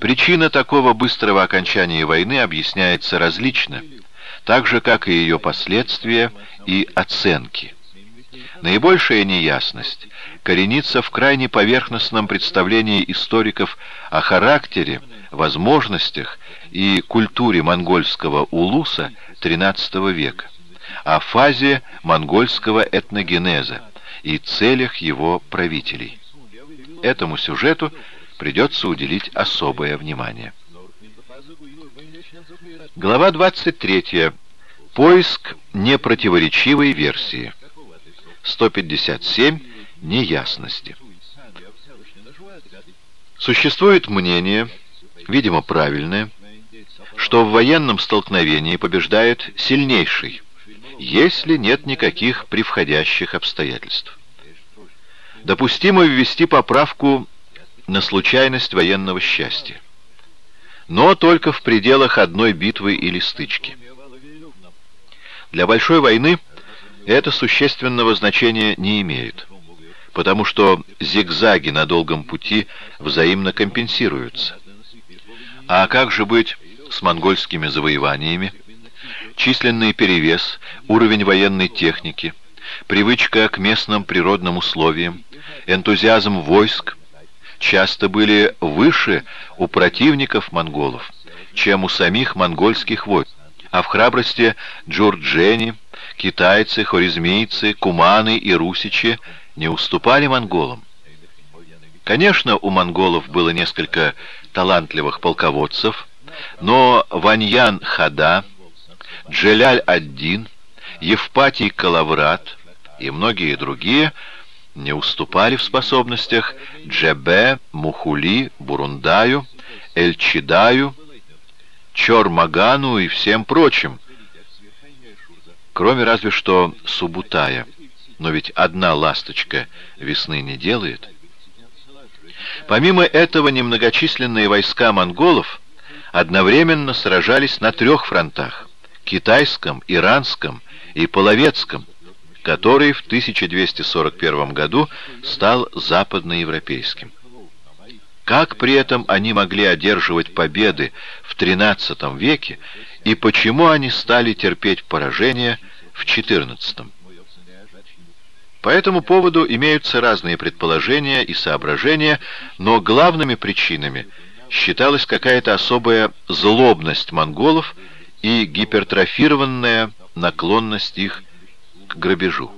Причина такого быстрого окончания войны объясняется различно, так же, как и ее последствия и оценки. Наибольшая неясность коренится в крайне поверхностном представлении историков о характере, возможностях и культуре монгольского улуса XIII века, о фазе монгольского этногенеза и целях его правителей. Этому сюжету придется уделить особое внимание. Глава 23. Поиск непротиворечивой версии. 157. Неясности. Существует мнение, видимо правильное, что в военном столкновении побеждает сильнейший, если нет никаких превходящих обстоятельств. Допустимо ввести поправку на случайность военного счастья, но только в пределах одной битвы или стычки. Для большой войны это существенного значения не имеет, потому что зигзаги на долгом пути взаимно компенсируются. А как же быть с монгольскими завоеваниями? Численный перевес, уровень военной техники, привычка к местным природным условиям, энтузиазм войск часто были выше у противников монголов, чем у самих монгольских войск, а в храбрости джурджени, китайцы, хорезмийцы, куманы и русичи не уступали монголам. Конечно, у монголов было несколько талантливых полководцев, но Ваньян Хада, Джеляль-ад-Дин, Евпатий Калаврат и многие другие не уступали в способностях Джебе, Мухули, Бурундаю, Эльчидаю, Чормагану и всем прочим, кроме разве что Субутая. Но ведь одна ласточка весны не делает. Помимо этого, немногочисленные войска монголов одновременно сражались на трех фронтах — китайском, иранском и половецком, который в 1241 году стал западноевропейским. Как при этом они могли одерживать победы в XIII веке и почему они стали терпеть поражение в XIV? По этому поводу имеются разные предположения и соображения, но главными причинами считалась какая-то особая злобность монголов и гипертрофированная наклонность их к грабежу.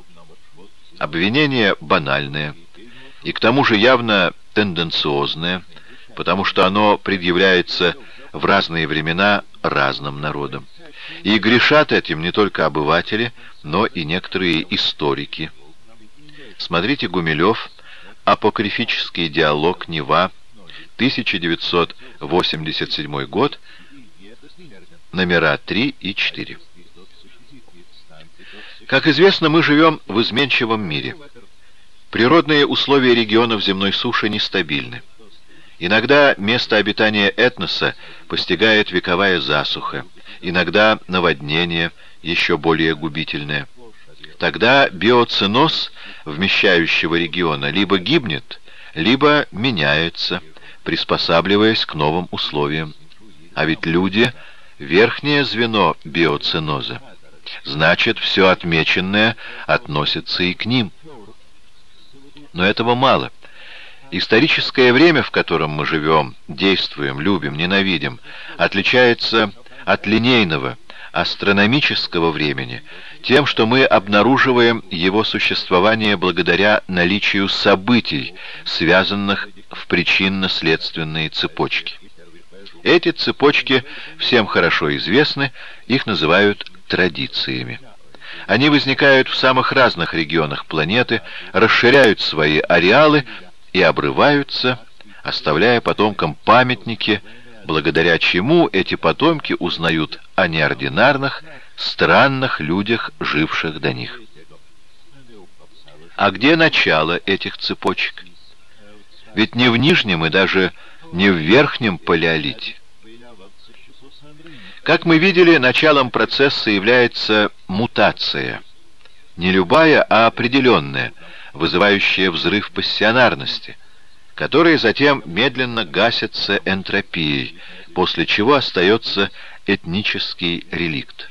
Обвинение банальное и к тому же явно тенденциозное, потому что оно предъявляется в разные времена разным народам. И грешат этим не только обыватели, но и некоторые историки – Смотрите Гумилев, апокрифический диалог Нева, 1987 год, номера 3 и 4. Как известно, мы живем в изменчивом мире. Природные условия регионов земной суши нестабильны. Иногда место обитания этноса постигает вековая засуха, иногда наводнение, еще более губительное. Тогда биоценоз вмещающего региона либо гибнет, либо меняется, приспосабливаясь к новым условиям. А ведь люди — верхнее звено биоценоза. Значит, все отмеченное относится и к ним. Но этого мало. Историческое время, в котором мы живем, действуем, любим, ненавидим, отличается от линейного, астрономического времени тем, что мы обнаруживаем его существование благодаря наличию событий, связанных в причинно-следственные цепочки. Эти цепочки всем хорошо известны, их называют традициями. Они возникают в самых разных регионах планеты, расширяют свои ареалы и обрываются, оставляя потомкам памятники, благодаря чему эти потомки узнают о неординарных, странных людях, живших до них. А где начало этих цепочек? Ведь не в нижнем и даже не в верхнем палеолите. Как мы видели, началом процесса является мутация. Не любая, а определенная, вызывающая взрыв пассионарности, которые затем медленно гасятся энтропией, после чего остается этнический реликт.